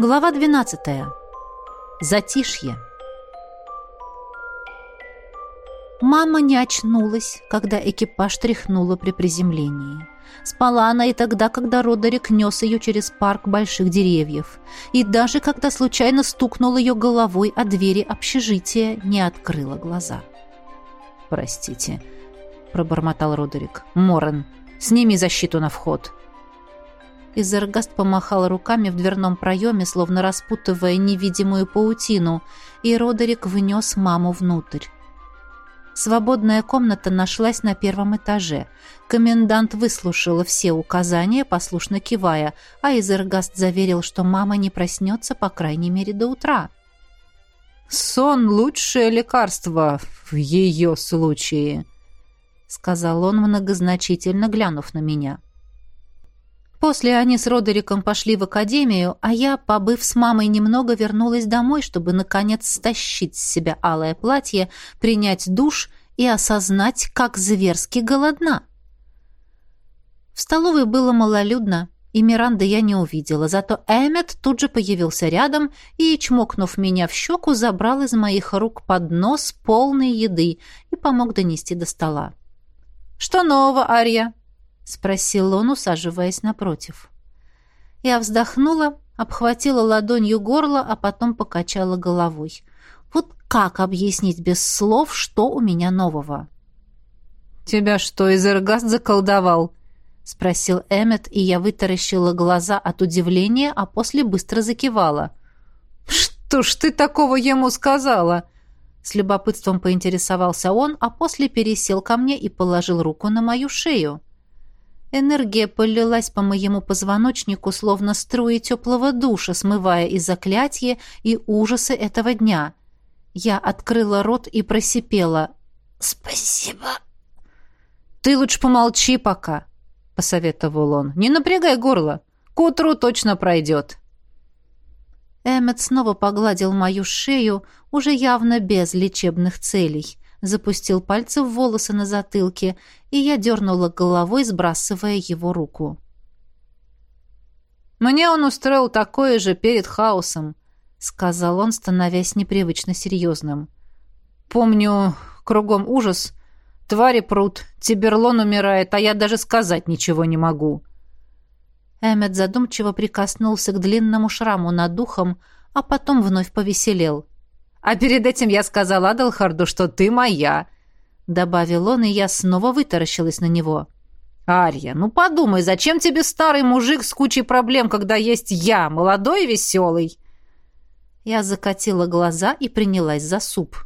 Глава 12. Затишье. Мама не очнулась, когда экипаж тряхнула при приземлении. Спала она и тогда, когда Родерик нес ее через парк больших деревьев. И даже когда случайно стукнул ее головой о двери общежития, не открыла глаза. «Простите», — пробормотал Родерик. «Морен, сними защиту на вход». Изергаст помахал руками в дверном проеме, словно распутывая невидимую паутину, и Родерик внес маму внутрь. Свободная комната нашлась на первом этаже. Комендант выслушала все указания, послушно кивая, а Изергаст заверил, что мама не проснется, по крайней мере, до утра. «Сон — лучшее лекарство в ее случае», — сказал он, многозначительно глянув на меня. — После они с Родериком пошли в академию, а я, побыв с мамой немного, вернулась домой, чтобы, наконец, стащить с себя алое платье, принять душ и осознать, как зверски голодна. В столовой было малолюдно, и Миранды я не увидела, зато Эммет тут же появился рядом и, чмокнув меня в щеку, забрал из моих рук поднос полной еды и помог донести до стола. «Что нового, Ария?» Спросил он, усаживаясь напротив. Я вздохнула, обхватила ладонью горло, а потом покачала головой. Вот как объяснить без слов, что у меня нового? «Тебя что, Изергаст заколдовал?» — спросил Эммет, и я вытаращила глаза от удивления, а после быстро закивала. «Что ж ты такого ему сказала?» С любопытством поинтересовался он, а после пересел ко мне и положил руку на мою шею. Энергия полилась по моему позвоночнику, словно струи теплого душа, смывая и заклятие, и ужасы этого дня. Я открыла рот и просипела. «Спасибо». «Ты лучше помолчи пока», — посоветовал он. «Не напрягай горло. К утру точно пройдет». Эммет снова погладил мою шею, уже явно без лечебных целей запустил пальцы в волосы на затылке, и я дернула головой, сбрасывая его руку. «Мне он устроил такое же перед хаосом», — сказал он, становясь непривычно серьезным. «Помню, кругом ужас. Твари прут, Тиберлон умирает, а я даже сказать ничего не могу». Эммет задумчиво прикоснулся к длинному шраму над духом, а потом вновь повеселел. А перед этим я сказал Адалхарду, что ты моя», — добавил он, и я снова вытаращилась на него. «Арья, ну подумай, зачем тебе старый мужик с кучей проблем, когда есть я, молодой и веселый?» Я закатила глаза и принялась за суп.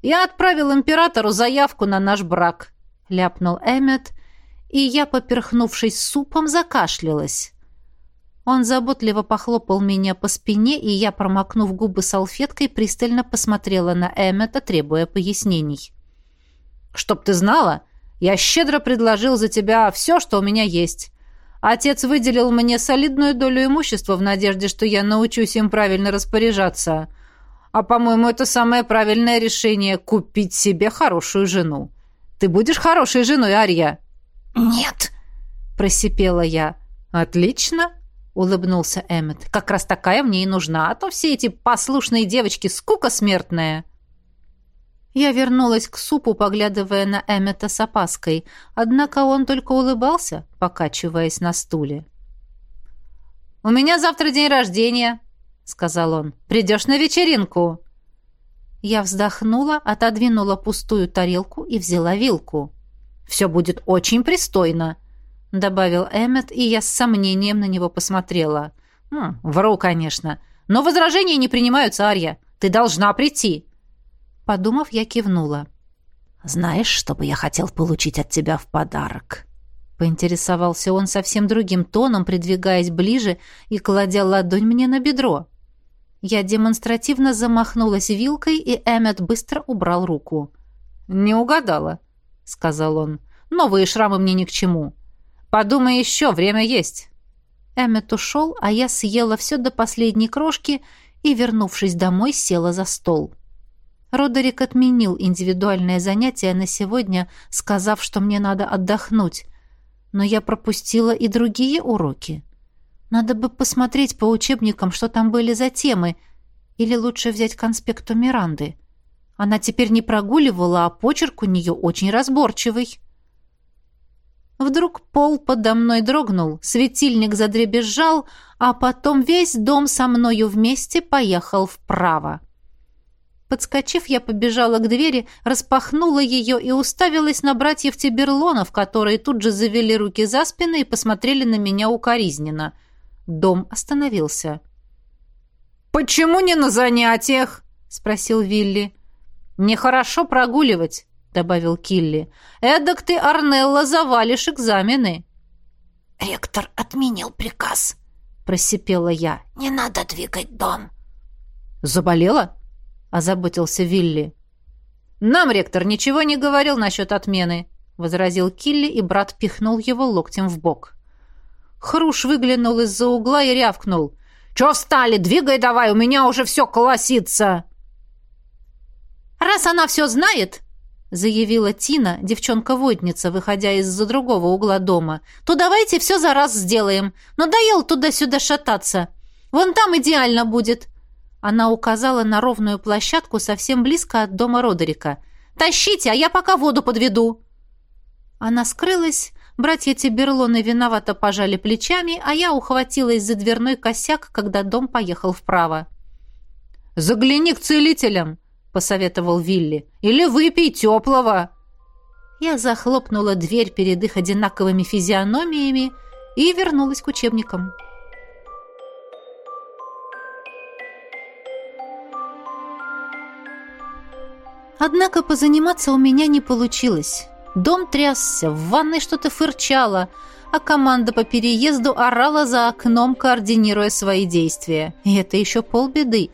«Я отправил императору заявку на наш брак», — ляпнул Эммет, и я, поперхнувшись супом, закашлялась. Он заботливо похлопал меня по спине, и я, промокнув губы салфеткой, пристально посмотрела на Эммета, требуя пояснений. «Чтоб ты знала, я щедро предложил за тебя все, что у меня есть. Отец выделил мне солидную долю имущества в надежде, что я научусь им правильно распоряжаться. А, по-моему, это самое правильное решение — купить себе хорошую жену. Ты будешь хорошей женой, Ария?» «Нет», — просипела я. «Отлично», — улыбнулся Эммет. «Как раз такая мне и нужна, а то все эти послушные девочки скука смертная». Я вернулась к супу, поглядывая на Эммета с опаской, однако он только улыбался, покачиваясь на стуле. «У меня завтра день рождения», — сказал он. «Придешь на вечеринку?» Я вздохнула, отодвинула пустую тарелку и взяла вилку. «Все будет очень пристойно», — добавил Эммет, и я с сомнением на него посмотрела. «Хм, «Вру, конечно. Но возражения не принимаются, Арья. Ты должна прийти». Подумав, я кивнула. «Знаешь, что бы я хотел получить от тебя в подарок?» Поинтересовался он совсем другим тоном, придвигаясь ближе и кладя ладонь мне на бедро. Я демонстративно замахнулась вилкой, и Эммет быстро убрал руку. «Не угадала», — сказал он. «Новые шрамы мне ни к чему». Подумай еще, время есть». Эммет ушел, а я съела все до последней крошки и, вернувшись домой, села за стол. Родерик отменил индивидуальное занятие на сегодня, сказав, что мне надо отдохнуть. Но я пропустила и другие уроки. Надо бы посмотреть по учебникам, что там были за темы, или лучше взять конспект у Миранды. Она теперь не прогуливала, а почерк у нее очень разборчивый. Вдруг пол подо мной дрогнул, светильник задребезжал, а потом весь дом со мною вместе поехал вправо. Подскочив, я побежала к двери, распахнула ее и уставилась на братьев Тиберлонов, которые тут же завели руки за спины и посмотрели на меня укоризненно. Дом остановился. «Почему не на занятиях?» — спросил Вилли. «Нехорошо прогуливать», — добавил Килли. «Эдак ты, Арнелла, завалишь экзамены». «Ректор отменил приказ», — просипела я. «Не надо двигать дом». «Заболела?» озаботился Вилли. «Нам ректор ничего не говорил насчет отмены», — возразил Килли, и брат пихнул его локтем в бок. Хруш выглянул из-за угла и рявкнул. «Чё встали? Двигай давай, у меня уже все колосится!» «Раз она все знает», — заявила Тина, девчонка-водница, выходя из-за другого угла дома, «то давайте все за раз сделаем. Надоел туда-сюда шататься. Вон там идеально будет. Она указала на ровную площадку совсем близко от дома Родерика. «Тащите, а я пока воду подведу!» Она скрылась, братья Тиберлоны виновато пожали плечами, а я ухватилась за дверной косяк, когда дом поехал вправо. «Загляни к целителям!» — посоветовал Вилли. «Или выпей теплого!» Я захлопнула дверь перед их одинаковыми физиономиями и вернулась к учебникам. Однако позаниматься у меня не получилось. Дом трясся, в ванной что-то фырчало, а команда по переезду орала за окном, координируя свои действия. И это еще полбеды.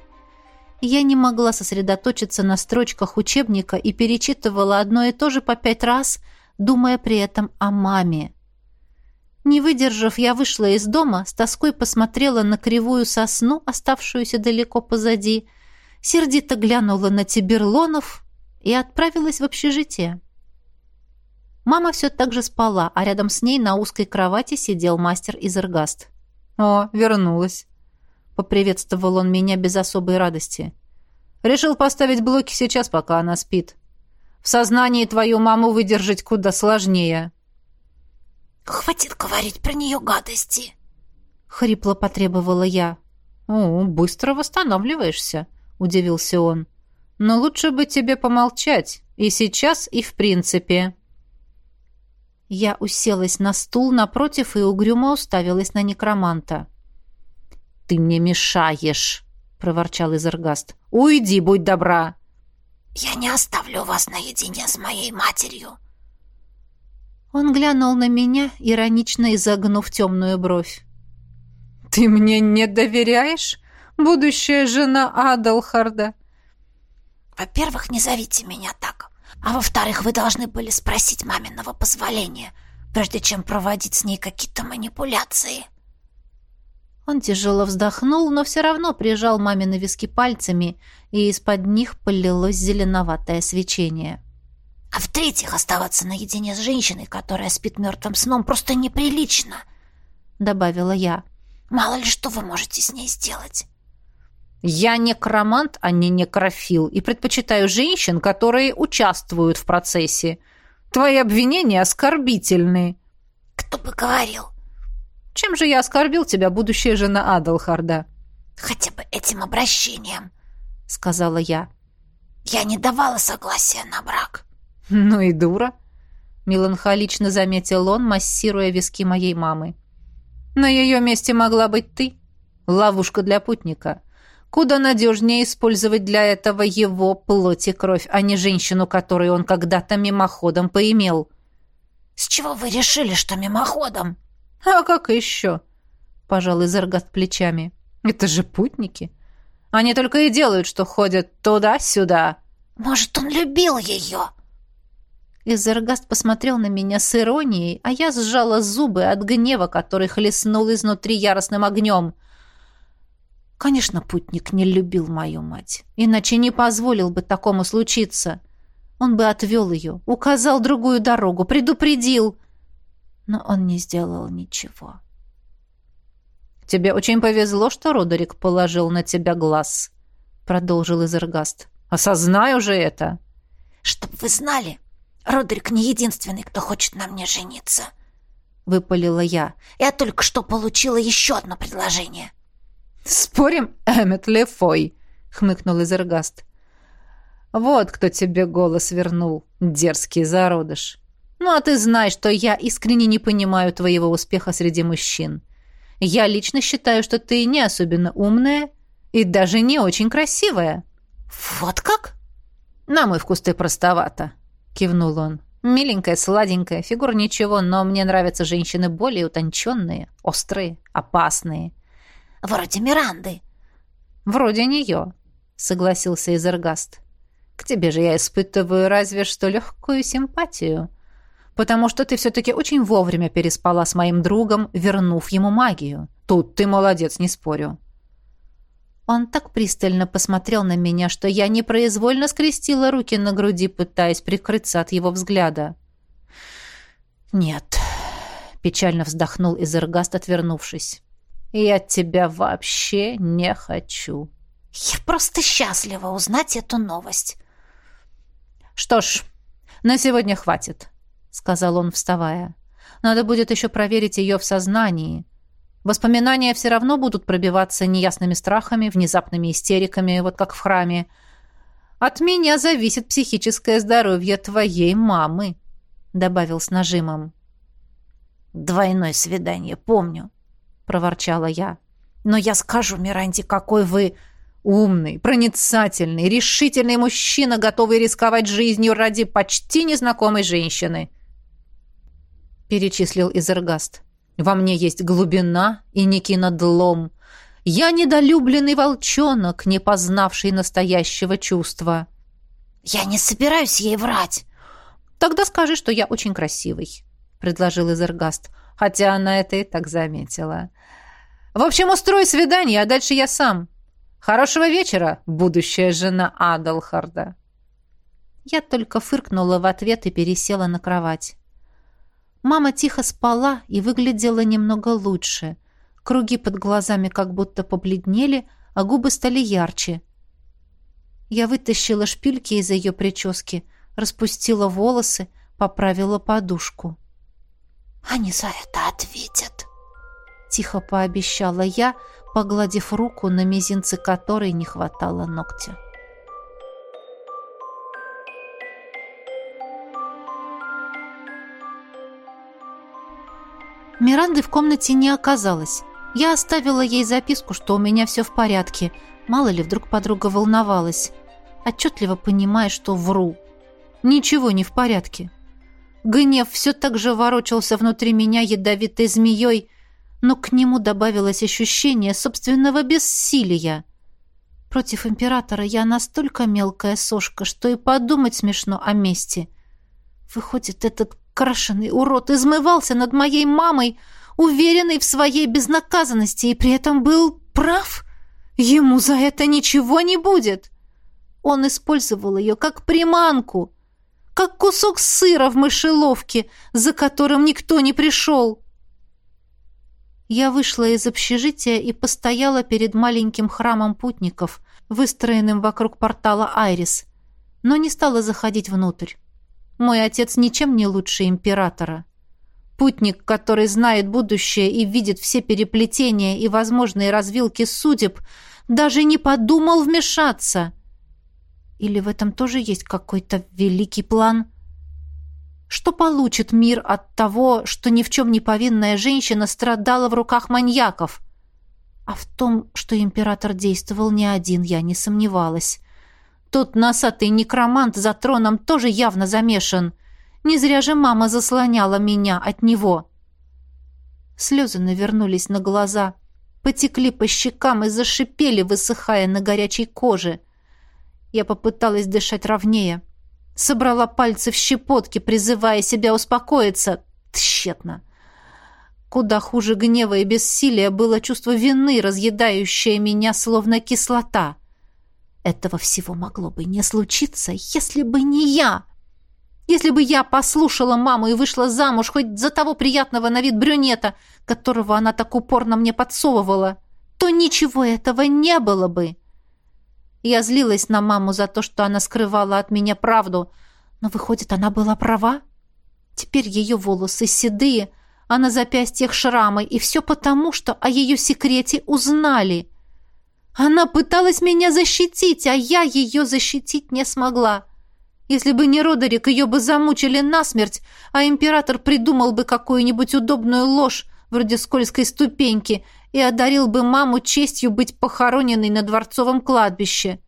Я не могла сосредоточиться на строчках учебника и перечитывала одно и то же по пять раз, думая при этом о маме. Не выдержав, я вышла из дома, с тоской посмотрела на кривую сосну, оставшуюся далеко позади, сердито глянула на Тиберлонов и отправилась в общежитие. Мама все так же спала, а рядом с ней на узкой кровати сидел мастер Изергаст. «О, вернулась!» — поприветствовал он меня без особой радости. «Решил поставить блоки сейчас, пока она спит. В сознании твою маму выдержать куда сложнее». «Хватит говорить про нее гадости!» — хрипло потребовала я. «О, быстро восстанавливаешься», — удивился он. Но лучше бы тебе помолчать. И сейчас, и в принципе». Я уселась на стул напротив и угрюмо уставилась на некроманта. «Ты мне мешаешь», — проворчал Изергаст. «Уйди, будь добра». «Я не оставлю вас наедине с моей матерью». Он глянул на меня, иронично изогнув темную бровь. «Ты мне не доверяешь, будущая жена Адалхарда?» Во-первых, не зовите меня так. А во-вторых, вы должны были спросить маминого позволения, прежде чем проводить с ней какие-то манипуляции. Он тяжело вздохнул, но все равно прижал мамины виски пальцами, и из-под них полилось зеленоватое свечение. А в-третьих, оставаться наедине с женщиной, которая спит мертвым сном, просто неприлично, — добавила я. Мало ли что вы можете с ней сделать. Я некромант, а не некрофил, и предпочитаю женщин, которые участвуют в процессе. Твои обвинения оскорбительны. Кто бы говорил? Чем же я оскорбил тебя, будущая жена Адалхарда? Хотя бы этим обращением, сказала я. Я не давала согласия на брак. Ну и дура, меланхолично заметил он, массируя виски моей мамы. На ее месте могла быть ты. Ловушка для путника. Куда надежнее использовать для этого его плоть и кровь, а не женщину, которую он когда-то мимоходом поимел. «С чего вы решили, что мимоходом?» «А как еще?» — пожал Изергаст плечами. «Это же путники. Они только и делают, что ходят туда-сюда». «Может, он любил ее?» Изергаст посмотрел на меня с иронией, а я сжала зубы от гнева, который хлестнул изнутри яростным огнем — Конечно, путник не любил мою мать, иначе не позволил бы такому случиться. Он бы отвел ее, указал другую дорогу, предупредил. Но он не сделал ничего. тебе очень повезло, что Родерик положил на тебя глаз», — продолжил Изергаст. «Осознай уже это». «Чтоб вы знали, Родерик не единственный, кто хочет на мне жениться», — выпалила я. «Я только что получила еще одно предложение». «Спорим, Эммет Лефой», — хмыкнул Изергаст. «Вот кто тебе голос вернул, дерзкий зародыш. Ну, а ты знаешь, что я искренне не понимаю твоего успеха среди мужчин. Я лично считаю, что ты не особенно умная и даже не очень красивая». «Вот как?» «На мой вкус ты простовата», — кивнул он. «Миленькая, сладенькая, фигура ничего, но мне нравятся женщины более утонченные, острые, опасные». «Вроде Миранды». «Вроде нее», — согласился Изергаст. «К тебе же я испытываю разве что легкую симпатию, потому что ты все-таки очень вовремя переспала с моим другом, вернув ему магию. Тут ты молодец, не спорю». Он так пристально посмотрел на меня, что я непроизвольно скрестила руки на груди, пытаясь прикрыться от его взгляда. «Нет», — печально вздохнул Изергаст, отвернувшись. «Я тебя вообще не хочу». «Я просто счастлива узнать эту новость». «Что ж, на сегодня хватит», — сказал он, вставая. «Надо будет еще проверить ее в сознании». Воспоминания все равно будут пробиваться неясными страхами, внезапными истериками, вот как в храме. От меня зависит психическое здоровье твоей мамы, добавил с нажимом. Двойное свидание, помню, проворчала я. Но я скажу Миранде, какой вы умный, проницательный, решительный мужчина, готовый рисковать жизнью ради почти незнакомой женщины, перечислил Изергаст. Во мне есть глубина и некий надлом. Я недолюбленный волчонок, не познавший настоящего чувства. Я не собираюсь ей врать. Тогда скажи, что я очень красивый, предложил Изергаст, хотя она это и так заметила. В общем, устрой свидание, а дальше я сам. Хорошего вечера, будущая жена Адалхарда. Я только фыркнула в ответ и пересела на кровать. Мама тихо спала и выглядела немного лучше. Круги под глазами как будто побледнели, а губы стали ярче. Я вытащила шпильки из ее прически, распустила волосы, поправила подушку. «Они за это ответят», — тихо пообещала я, погладив руку, на мизинце которой не хватало ногтя. Миранды в комнате не оказалось. Я оставила ей записку, что у меня все в порядке. Мало ли, вдруг подруга волновалась. Отчетливо понимая, что вру. Ничего не в порядке. Гнев все так же ворочался внутри меня ядовитой змеей, но к нему добавилось ощущение собственного бессилия. Против императора я настолько мелкая сошка, что и подумать смешно о мести. Выходит, этот крашеный урод измывался над моей мамой, уверенный в своей безнаказанности, и при этом был прав. Ему за это ничего не будет. Он использовал ее как приманку, как кусок сыра в мышеловке, за которым никто не пришел. Я вышла из общежития и постояла перед маленьким храмом путников, выстроенным вокруг портала Айрис, но не стала заходить внутрь. Мой отец ничем не лучше императора. Путник, который знает будущее и видит все переплетения и возможные развилки судеб, даже не подумал вмешаться. Или в этом тоже есть какой-то великий план? Что получит мир от того, что ни в чем не повинная женщина страдала в руках маньяков? А в том, что император действовал не один, я не сомневалась. Тот носатый некромант за троном тоже явно замешан. Не зря же мама заслоняла меня от него. Слезы навернулись на глаза, потекли по щекам и зашипели, высыхая на горячей коже. Я попыталась дышать ровнее. Собрала пальцы в щепотки, призывая себя успокоиться. Тщетно. Куда хуже гнева и бессилия было чувство вины, разъедающее меня словно кислота — этого всего могло бы не случиться, если бы не я. Если бы я послушала маму и вышла замуж хоть за того приятного на вид брюнета, которого она так упорно мне подсовывала, то ничего этого не было бы. Я злилась на маму за то, что она скрывала от меня правду, но, выходит, она была права. Теперь ее волосы седые, а на запястьях шрамы, и все потому, что о ее секрете узнали. Она пыталась меня защитить, а я ее защитить не смогла. Если бы не Родерик, ее бы замучили насмерть, а император придумал бы какую-нибудь удобную ложь, вроде скользкой ступеньки, и одарил бы маму честью быть похороненной на дворцовом кладбище.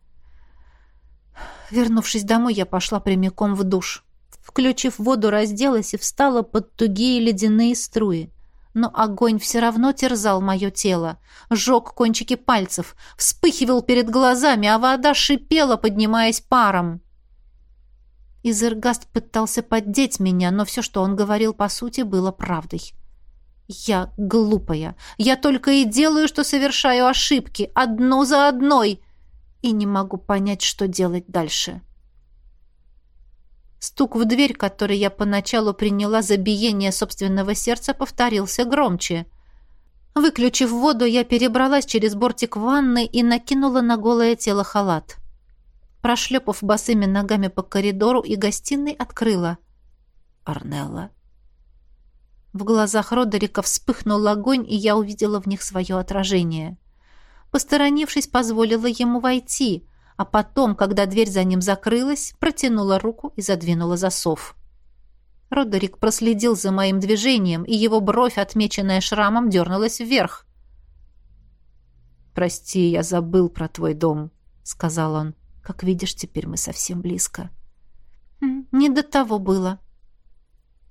Вернувшись домой, я пошла прямиком в душ. Включив воду, разделась и встала под тугие ледяные струи. Но огонь все равно терзал мое тело, жег кончики пальцев, вспыхивал перед глазами, а вода шипела, поднимаясь паром. Изергаст пытался поддеть меня, но все, что он говорил, по сути, было правдой. Я глупая. Я только и делаю, что совершаю ошибки, одну за одной, и не могу понять, что делать дальше. Стук в дверь, который я поначалу приняла за биение собственного сердца, повторился громче. Выключив воду, я перебралась через бортик ванны и накинула на голое тело халат. Прошлепав босыми ногами по коридору и гостиной, открыла. «Арнелла». В глазах Родерика вспыхнул огонь, и я увидела в них свое отражение. Посторонившись, позволила ему войти, а потом, когда дверь за ним закрылась, протянула руку и задвинула засов. Родерик проследил за моим движением, и его бровь, отмеченная шрамом, дернулась вверх. «Прости, я забыл про твой дом», — сказал он. Как видишь, теперь мы совсем близко. Не до того было,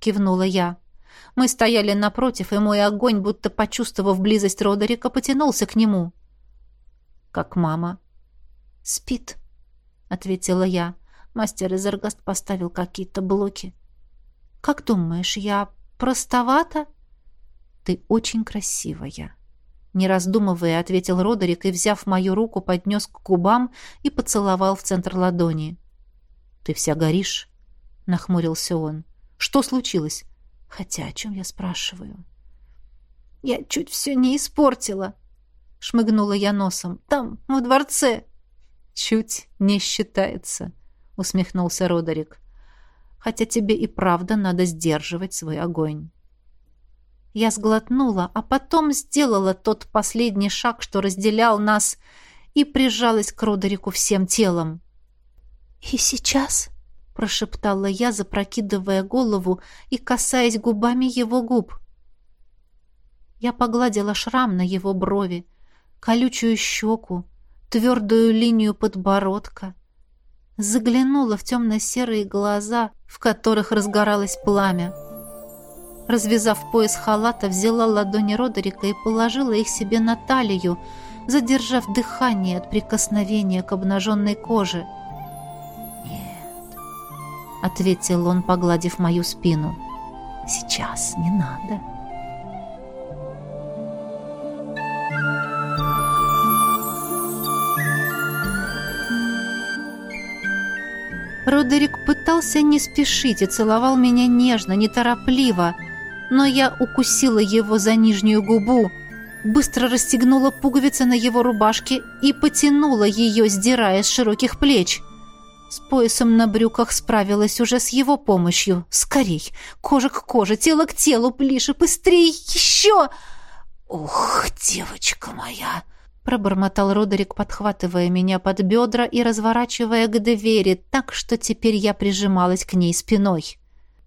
кивнула я. Мы стояли напротив, и мой огонь, будто почувствовав близость Родерика, потянулся к нему. Как мама. Спит, ответила я. Мастер Изергаст поставил какие-то блоки. Как думаешь, я простовата? Ты очень красивая. Не раздумывая, ответил Родерик и, взяв мою руку, поднес к губам и поцеловал в центр ладони. «Ты вся горишь?» — нахмурился он. «Что случилось?» «Хотя о чем я спрашиваю?» «Я чуть все не испортила», — шмыгнула я носом. «Там, во дворце». «Чуть не считается», — усмехнулся Родерик. «Хотя тебе и правда надо сдерживать свой огонь». Я сглотнула, а потом сделала тот последний шаг, что разделял нас, и прижалась к Родерику всем телом. «И сейчас?» — прошептала я, запрокидывая голову и касаясь губами его губ. Я погладила шрам на его брови, колючую щеку, твердую линию подбородка, заглянула в темно-серые глаза, в которых разгоралось пламя. Развязав пояс халата, взяла ладони Родерика и положила их себе на талию, задержав дыхание от прикосновения к обнаженной коже. «Нет», — ответил он, погладив мою спину, — «сейчас не надо». Родерик пытался не спешить и целовал меня нежно, неторопливо, — но я укусила его за нижнюю губу, быстро расстегнула пуговицы на его рубашке и потянула ее, сдирая с широких плеч. С поясом на брюках справилась уже с его помощью. Скорей! Кожа к коже, тело к телу, ближе, быстрее, еще! «Ух, девочка моя!» Пробормотал Родерик, подхватывая меня под бедра и разворачивая к двери так, что теперь я прижималась к ней спиной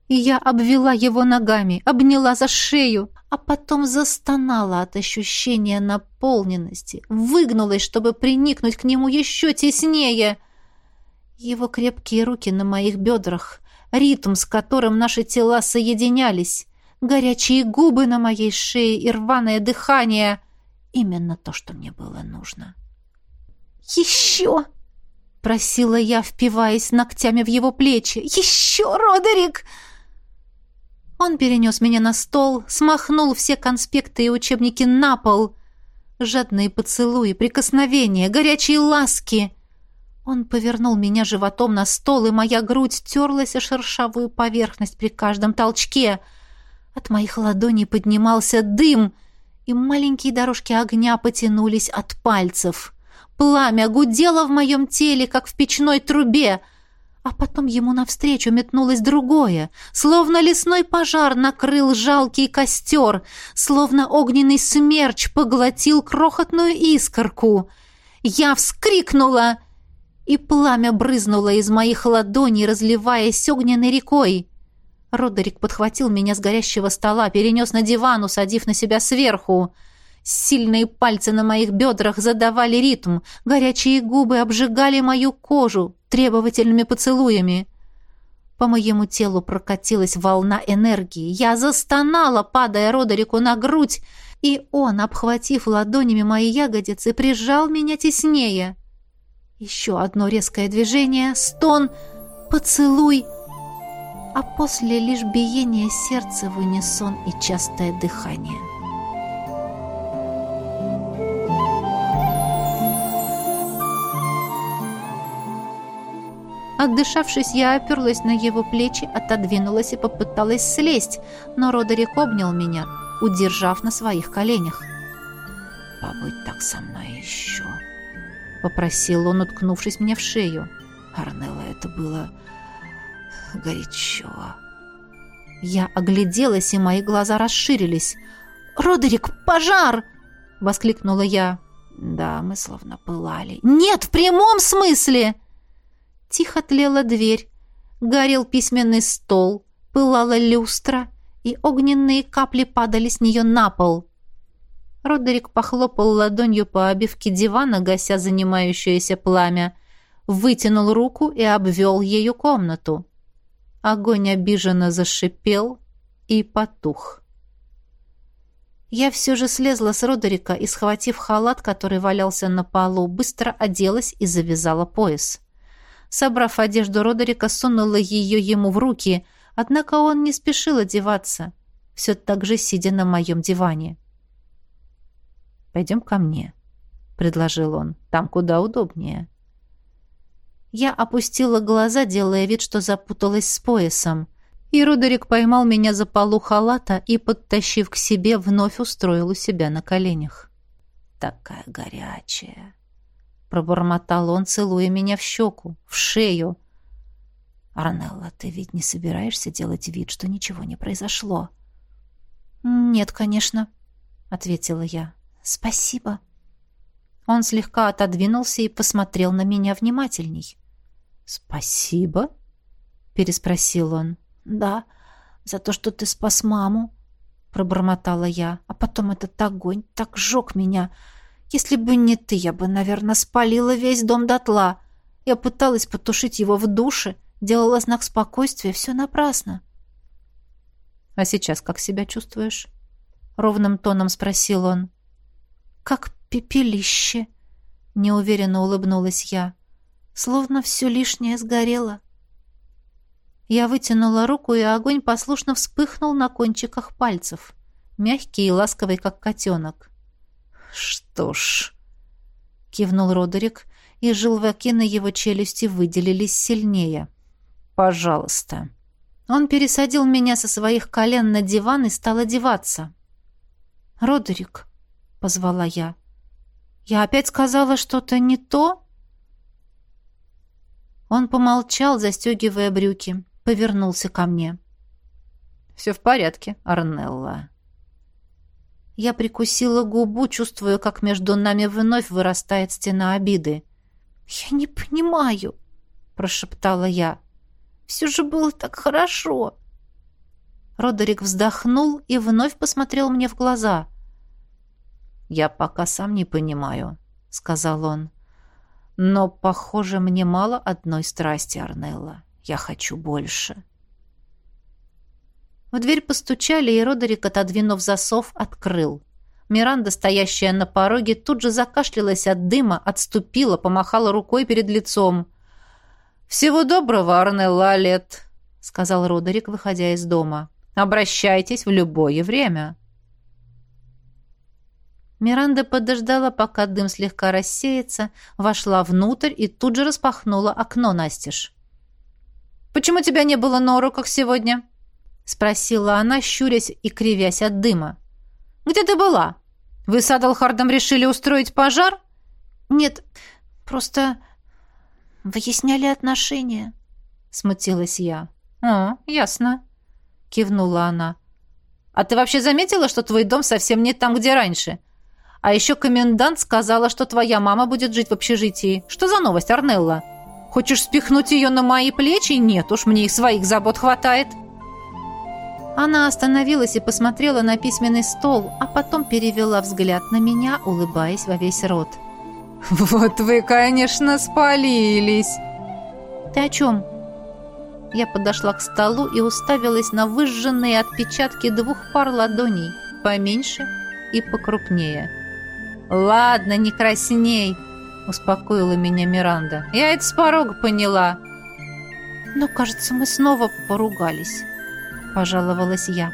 и я обвела его ногами, обняла за шею, а потом застонала от ощущения наполненности, выгнулась, чтобы приникнуть к нему еще теснее. Его крепкие руки на моих бедрах, ритм, с которым наши тела соединялись, горячие губы на моей шее и рваное дыхание — именно то, что мне было нужно. «Еще!» — просила я, впиваясь ногтями в его плечи. «Еще, Родерик!» Он перенес меня на стол, смахнул все конспекты и учебники на пол. Жадные поцелуи, прикосновения, горячие ласки. Он повернул меня животом на стол, и моя грудь терлась о шершавую поверхность при каждом толчке. От моих ладоней поднимался дым, и маленькие дорожки огня потянулись от пальцев. Пламя гудело в моем теле, как в печной трубе, а потом ему навстречу метнулось другое, словно лесной пожар накрыл жалкий костер, словно огненный смерч поглотил крохотную искорку. Я вскрикнула, и пламя брызнуло из моих ладоней, разливаясь огненной рекой. Родерик подхватил меня с горящего стола, перенес на диван, усадив на себя сверху. Сильные пальцы на моих бедрах задавали ритм, горячие губы обжигали мою кожу требовательными поцелуями. По моему телу прокатилась волна энергии. Я застонала, падая Родерику на грудь, и он, обхватив ладонями мои ягодицы, прижал меня теснее. Еще одно резкое движение, стон, поцелуй — а после лишь биение сердца в унисон и частое дыхание. Отдышавшись, я оперлась на его плечи, отодвинулась и попыталась слезть, но Родерик обнял меня, удержав на своих коленях. «Побудь так со мной еще», — попросил он, уткнувшись мне в шею. «Арнелла, это было горячо. Я огляделась, и мои глаза расширились. «Родерик, пожар!» — воскликнула я. Да, мы словно пылали. «Нет, в прямом смысле!» Тихо тлела дверь, горел письменный стол, пылала люстра, и огненные капли падали с нее на пол. Родерик похлопал ладонью по обивке дивана, гася занимающееся пламя, вытянул руку и обвел ею комнату. Огонь обиженно зашипел и потух. Я все же слезла с Родерика и, схватив халат, который валялся на полу, быстро оделась и завязала пояс. Собрав одежду Родерика, сунула ее ему в руки, однако он не спешил одеваться, все так же сидя на моем диване. «Пойдем ко мне», — предложил он. «Там куда удобнее». Я опустила глаза, делая вид, что запуталась с поясом. И Родерик поймал меня за полу халата и, подтащив к себе, вновь устроил у себя на коленях. «Такая горячая!» Пробормотал он, целуя меня в щеку, в шею. «Арнелла, ты ведь не собираешься делать вид, что ничего не произошло?» «Нет, конечно», — ответила я. «Спасибо». Он слегка отодвинулся и посмотрел на меня внимательней. «Спасибо?» — переспросил он. «Да, за то, что ты спас маму», — пробормотала я. «А потом этот огонь так жег меня. Если бы не ты, я бы, наверное, спалила весь дом дотла. Я пыталась потушить его в душе, делала знак спокойствия, все напрасно». «А сейчас как себя чувствуешь?» — ровным тоном спросил он. «Как пепелище», — неуверенно улыбнулась я словно все лишнее сгорело. Я вытянула руку, и огонь послушно вспыхнул на кончиках пальцев, мягкий и ласковый, как котенок. «Что ж...» — кивнул Родерик, и желваки на его челюсти выделились сильнее. «Пожалуйста». Он пересадил меня со своих колен на диван и стал одеваться. «Родерик», — позвала я, — «я опять сказала что-то не то?» Он помолчал, застегивая брюки, повернулся ко мне. «Все в порядке, Арнелла». Я прикусила губу, чувствуя, как между нами вновь вырастает стена обиды. «Я не понимаю», — прошептала я. «Все же было так хорошо». Родерик вздохнул и вновь посмотрел мне в глаза. «Я пока сам не понимаю», — сказал он. Но, похоже, мне мало одной страсти, Арнелла. Я хочу больше. В дверь постучали, и Родерик, отодвинув засов, открыл. Миранда, стоящая на пороге, тут же закашлялась от дыма, отступила, помахала рукой перед лицом. «Всего доброго, Арнелла Алет», — сказал Родерик, выходя из дома. «Обращайтесь в любое время». Миранда подождала, пока дым слегка рассеется, вошла внутрь и тут же распахнула окно настежь. «Почему тебя не было на уроках сегодня?» — спросила она, щурясь и кривясь от дыма. «Где ты была? Вы с Адалхардом решили устроить пожар?» «Нет, просто выясняли отношения», — смутилась я. «О, ясно», — кивнула она. «А ты вообще заметила, что твой дом совсем не там, где раньше? А еще комендант сказала, что твоя мама будет жить в общежитии. Что за новость, Арнелла? Хочешь спихнуть ее на мои плечи? Нет уж, мне и своих забот хватает». Она остановилась и посмотрела на письменный стол, а потом перевела взгляд на меня, улыбаясь во весь рот. «Вот вы, конечно, спалились!» «Ты о чем?» Я подошла к столу и уставилась на выжженные отпечатки двух пар ладоней, поменьше и покрупнее. «Ладно, не красней!» — успокоила меня Миранда. «Я это с порога поняла!» «Но, кажется, мы снова поругались», — пожаловалась я.